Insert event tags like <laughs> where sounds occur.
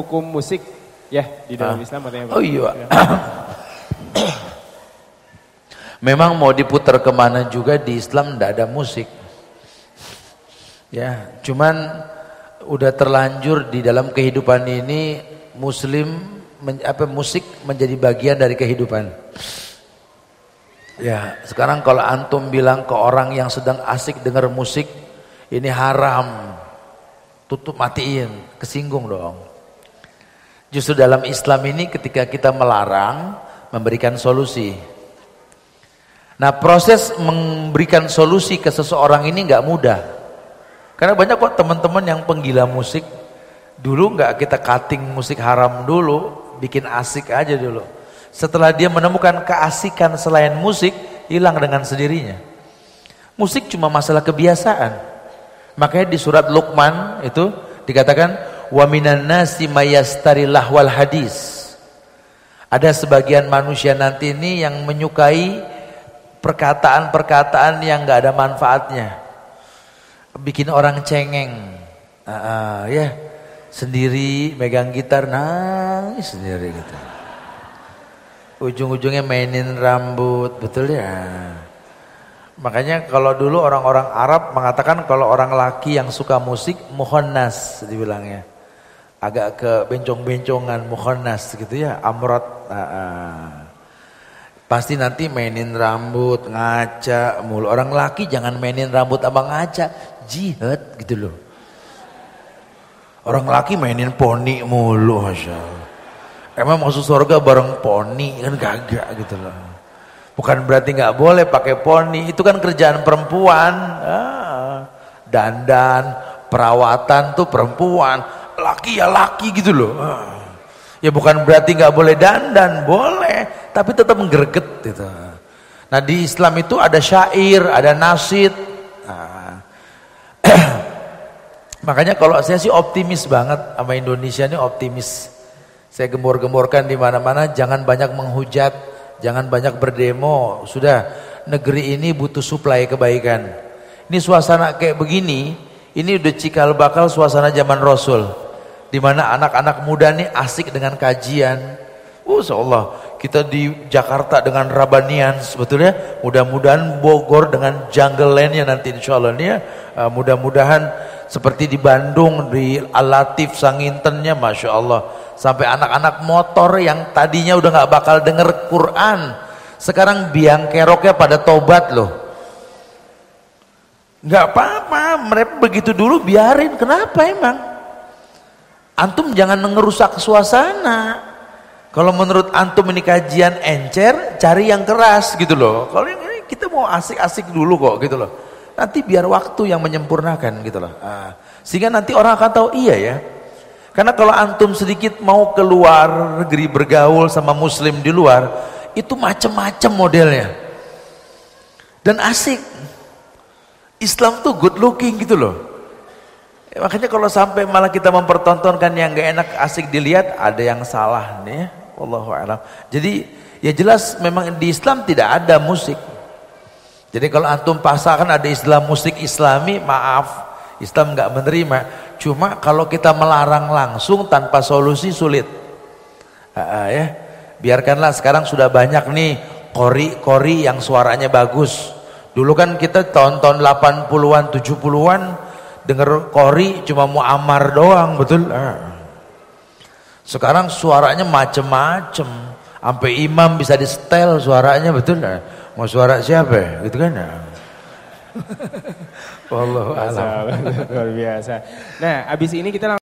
hukum musik ya di dalam ah. Islam katanya. Oh iya. <coughs> Memang mau diputar ke mana juga di Islam tidak ada musik. Ya, cuman udah terlanjur di dalam kehidupan ini Muslim men, apa musik menjadi bagian dari kehidupan. Ya, sekarang kalau antum bilang ke orang yang sedang asik dengar musik ini haram, tutup matiin, kesinggung dong. Justru dalam Islam ini ketika kita melarang memberikan solusi. Nah proses memberikan solusi ke seseorang ini nggak mudah. Karena banyak kok teman-teman yang penggila musik. Dulu nggak kita cutting musik haram dulu, bikin asik aja dulu. Setelah dia menemukan keasikan selain musik, hilang dengan sendirinya. Musik cuma masalah kebiasaan. Makanya di surat Luqman itu dikatakan wa minan nasi mayastari lahwal hadis. Ada sebagian manusia nanti ini yang menyukai perkataan-perkataan yang nggak ada manfaatnya. Bikin orang cengeng. Uh, uh, ya, sendiri megang gitar nangis sendiri gitu. Ujung-ujungnya mainin rambut, betul ya. Makanya kalau dulu orang-orang Arab mengatakan kalau orang laki yang suka musik muhonnas dibilangnya. Agak ke bencong-bencongan muhonnas gitu ya, amrot. Uh, uh. Pasti nanti mainin rambut, ngaca mulu. Orang laki jangan mainin rambut abang ngaca. Jihad gitu loh. Orang laki mainin poni mulu. Masya Allah. Emang masuk surga bareng poni kan gagak gitu loh. Bukan berarti nggak boleh pakai poni. Itu kan kerjaan perempuan. Ah, dandan, perawatan tuh perempuan. Laki ya laki gitu loh. Ah. Ya bukan berarti nggak boleh dandan, boleh, tapi tetap menggreget gitu. Nah di Islam itu ada syair, ada nasid. Nah. <clears throat> Makanya kalau saya sih optimis banget sama Indonesia ini optimis. Saya gembor-gemborkan di mana-mana, jangan banyak menghujat, jangan banyak berdemo. Sudah negeri ini butuh suplai kebaikan. Ini suasana kayak begini, ini udah cikal bakal suasana zaman Rasul di mana anak-anak muda nih asik dengan kajian. Oh, Allah kita di Jakarta dengan Rabanian sebetulnya mudah-mudahan Bogor dengan Jungle Land-nya nanti insya Allah nih ya. Uh, mudah-mudahan seperti di Bandung di Alatif Sangintennya Masya Allah sampai anak-anak motor yang tadinya udah nggak bakal denger Quran sekarang biang keroknya pada tobat loh. Nggak apa-apa mereka begitu dulu biarin. Kenapa emang Antum jangan ngerusak suasana. Kalau menurut antum ini kajian encer, cari yang keras gitu loh. Kalau ini kita mau asik-asik dulu kok gitu loh. Nanti biar waktu yang menyempurnakan gitu loh. Nah, sehingga nanti orang akan tahu iya ya. Karena kalau antum sedikit mau keluar negeri bergaul sama muslim di luar, itu macam-macam modelnya. Dan asik. Islam tuh good looking gitu loh. Ya, makanya kalau sampai malah kita mempertontonkan yang gak enak asik dilihat, ada yang salah nih. Wallahu a'lam. Jadi ya jelas memang di Islam tidak ada musik. Jadi kalau antum pasangkan ada Islam musik Islami, maaf, Islam nggak menerima. Cuma kalau kita melarang langsung tanpa solusi sulit. Uh, ya, biarkanlah sekarang sudah banyak nih kori-kori yang suaranya bagus. Dulu kan kita tahun-tahun 80-an, 70-an dengar kori cuma mau amar doang betul? Eh. sekarang suaranya macem-macem. Sampai imam bisa di setel suaranya betul? Eh. mau suara siapa? Gitu kan? <laughs> Ya Allah luar biasa. Nah abis ini kita